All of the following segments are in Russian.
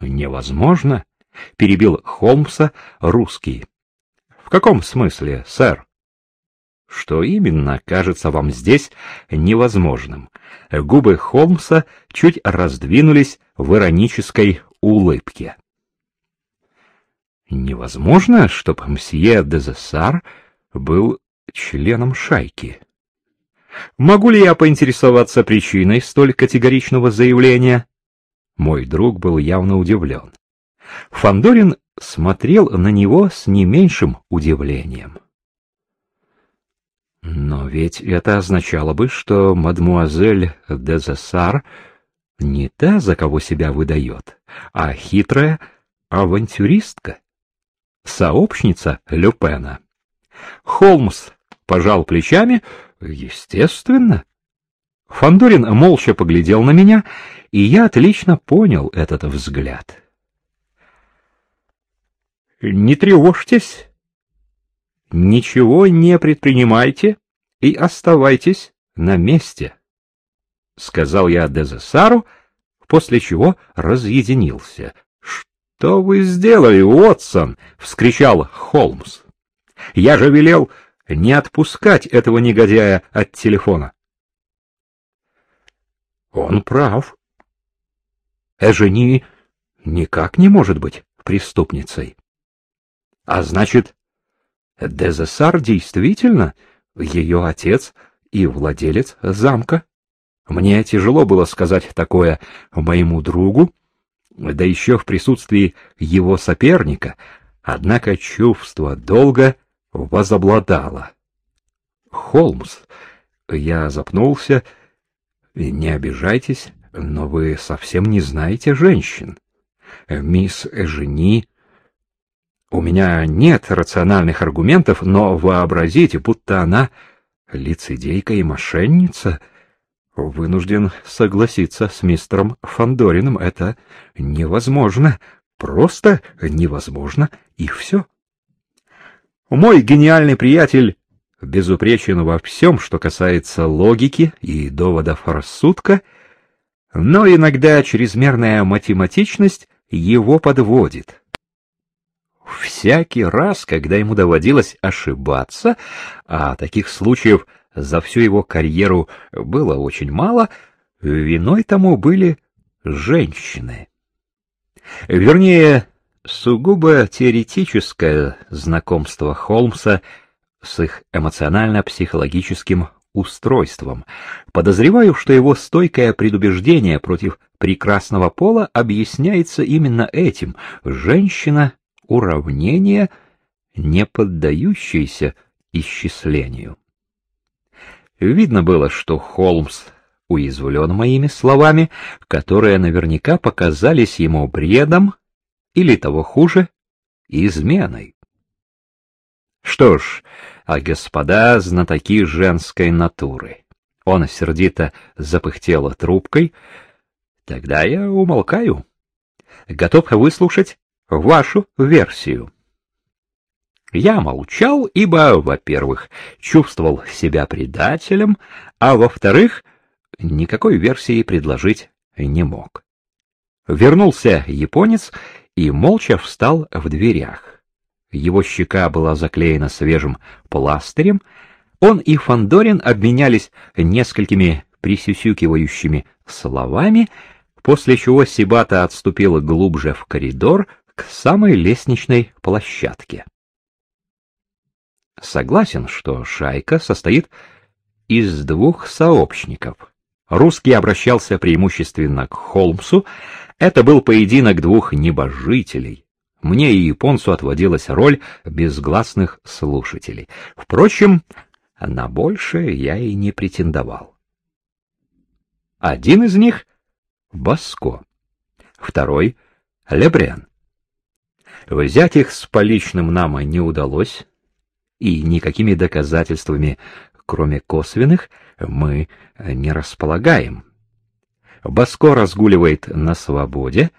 Невозможно, перебил Холмса русский. В каком смысле, сэр? Что именно кажется вам здесь невозможным? Губы Холмса чуть раздвинулись в иронической улыбке. Невозможно, чтобы мсье Дезессар был членом шайки. Могу ли я поинтересоваться причиной столь категоричного заявления? Мой друг был явно удивлен. Фандорин смотрел на него с не меньшим удивлением. Но ведь это означало бы, что мадмуазель де Зессар не та, за кого себя выдает, а хитрая авантюристка, сообщница Люпена. Холмс пожал плечами, естественно. Фандорин молча поглядел на меня, и я отлично понял этот взгляд. Не тревожьтесь, ничего не предпринимайте и оставайтесь на месте, — сказал я Дезессару, после чего разъединился. — Что вы сделали, Уотсон? — вскричал Холмс. — Я же велел не отпускать этого негодяя от телефона. Он прав. Эжени никак не может быть преступницей. А значит, Дезессар действительно ее отец и владелец замка. Мне тяжело было сказать такое моему другу, да еще в присутствии его соперника, однако чувство долга возобладало. Холмс, я запнулся. Не обижайтесь, но вы совсем не знаете женщин. Мисс Эжени у меня нет рациональных аргументов, но вообразите, будто она лицедейка и мошенница. Вынужден согласиться с мистером Фандориным. Это невозможно. Просто невозможно, и все. Мой гениальный приятель безупречен во всем, что касается логики и доводов рассудка, но иногда чрезмерная математичность его подводит. Всякий раз, когда ему доводилось ошибаться, а таких случаев за всю его карьеру было очень мало, виной тому были женщины. Вернее, сугубо теоретическое знакомство Холмса с их эмоционально-психологическим устройством. Подозреваю, что его стойкое предубеждение против прекрасного пола объясняется именно этим. Женщина уравнение, не поддающееся исчислению. Видно было, что Холмс уязвлен моими словами, которые наверняка показались ему бредом или, того хуже, изменой. Что ж, а господа знатоки женской натуры. Он сердито запыхтел трубкой. Тогда я умолкаю. Готов выслушать вашу версию. Я молчал, ибо, во-первых, чувствовал себя предателем, а во-вторых, никакой версии предложить не мог. Вернулся японец и молча встал в дверях. Его щека была заклеена свежим пластырем. Он и Фандорин обменялись несколькими присюсюкивающими словами, после чего Сибата отступила глубже в коридор, к самой лестничной площадке. Согласен, что шайка состоит из двух сообщников. Русский обращался преимущественно к Холмсу. Это был поединок двух небожителей. Мне и японцу отводилась роль безгласных слушателей. Впрочем, на большее я и не претендовал. Один из них — Баско, второй — Лебрен. Взять их с поличным нам не удалось, и никакими доказательствами, кроме косвенных, мы не располагаем. Баско разгуливает на свободе,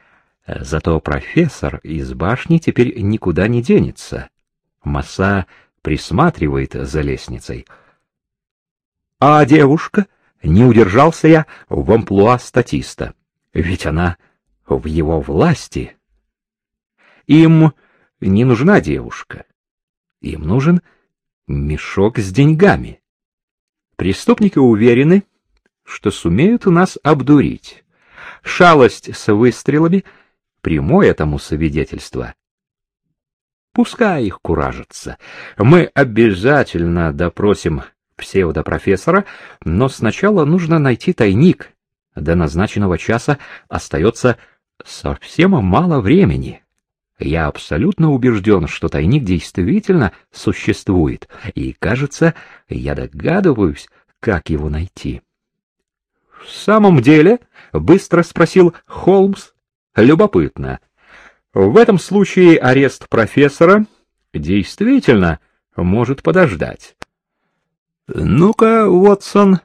зато профессор из башни теперь никуда не денется. Масса присматривает за лестницей. А девушка? Не удержался я в амплуа статиста. Ведь она в его власти. Им не нужна девушка. Им нужен мешок с деньгами. Преступники уверены, что сумеют нас обдурить. Шалость с выстрелами — прямое тому свидетельство. Пускай их куражатся. Мы обязательно допросим псевдопрофессора, но сначала нужно найти тайник. До назначенного часа остается совсем мало времени. Я абсолютно убежден, что тайник действительно существует, и, кажется, я догадываюсь, как его найти. — В самом деле? — быстро спросил Холмс. — Любопытно. В этом случае арест профессора действительно может подождать. Ну-ка, Уотсон,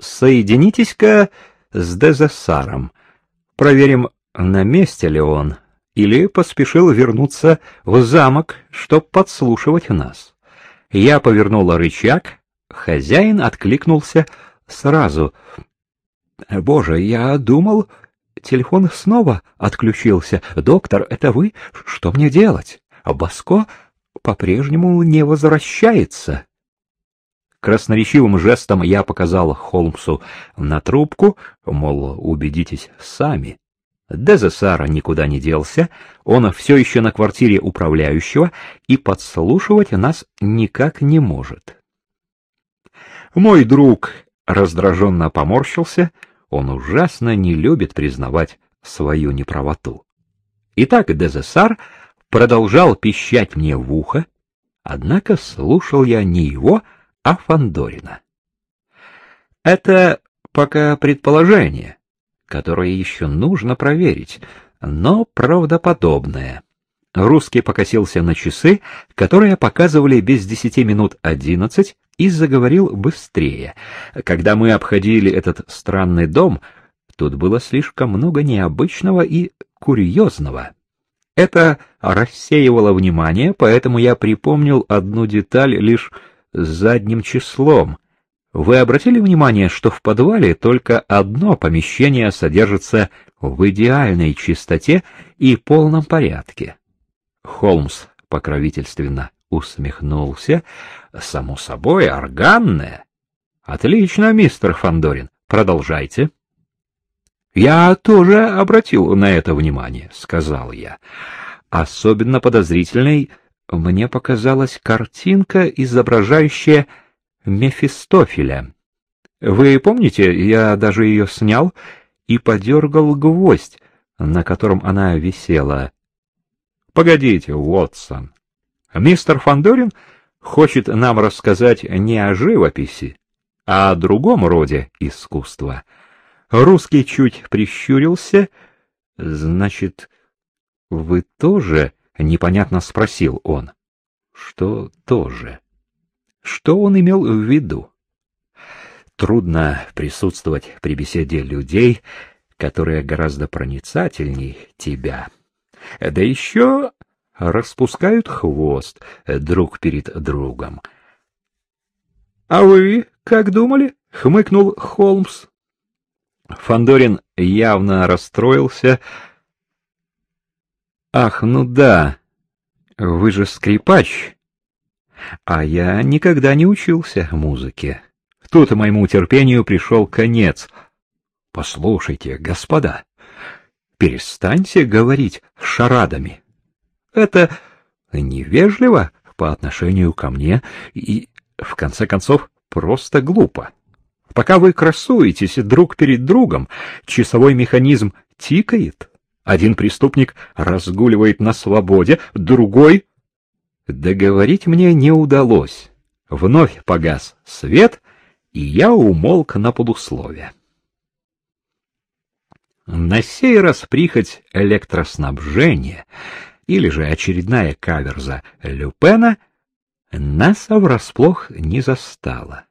соединитесь-ка с Дезессаром. Проверим, на месте ли он, или поспешил вернуться в замок, чтоб подслушивать нас. Я повернула рычаг, хозяин откликнулся сразу. Боже, я думал, телефон снова отключился. Доктор, это вы? Что мне делать? Баско по-прежнему не возвращается. Красноречивым жестом я показал Холмсу на трубку, мол, убедитесь сами. Дезессара никуда не делся, он все еще на квартире управляющего и подслушивать нас никак не может. Мой друг раздраженно поморщился, он ужасно не любит признавать свою неправоту. Итак, Дезессар продолжал пищать мне в ухо, однако слушал я не его, а Фандорина. Это пока предположение, которое еще нужно проверить, но правдоподобное. Русский покосился на часы, которые показывали без десяти минут одиннадцать, и заговорил быстрее. Когда мы обходили этот странный дом, тут было слишком много необычного и курьезного. Это рассеивало внимание, поэтому я припомнил одну деталь лишь задним числом. Вы обратили внимание, что в подвале только одно помещение содержится в идеальной чистоте и полном порядке? Холмс покровительственно усмехнулся. Само собой, органное. Отлично, мистер Фандорин. Продолжайте. Я тоже обратил на это внимание, сказал я. Особенно подозрительной мне показалась картинка, изображающая Мефистофеля. Вы помните, я даже ее снял и подергал гвоздь, на котором она висела. Погодите, Уотсон. Мистер Фандорин хочет нам рассказать не о живописи, а о другом роде искусства. Русский чуть прищурился. Значит, вы тоже — непонятно спросил он. Что тоже? Что он имел в виду? Трудно присутствовать при беседе людей, которые гораздо проницательней тебя. Да еще распускают хвост друг перед другом. — А вы как думали? — хмыкнул Холмс. Фандорин явно расстроился, — Ах, ну да. Вы же скрипач. А я никогда не учился музыке. Тут моему терпению пришел конец. Послушайте, господа, перестаньте говорить шарадами. Это невежливо по отношению ко мне и, в конце концов, просто глупо. Пока вы красуетесь друг перед другом, часовой механизм тикает, один преступник разгуливает на свободе, другой... Договорить мне не удалось. Вновь погас свет, и я умолк на полуслове. На сей раз прихоть электроснабжения или же очередная каверза Люпена нас врасплох не застала.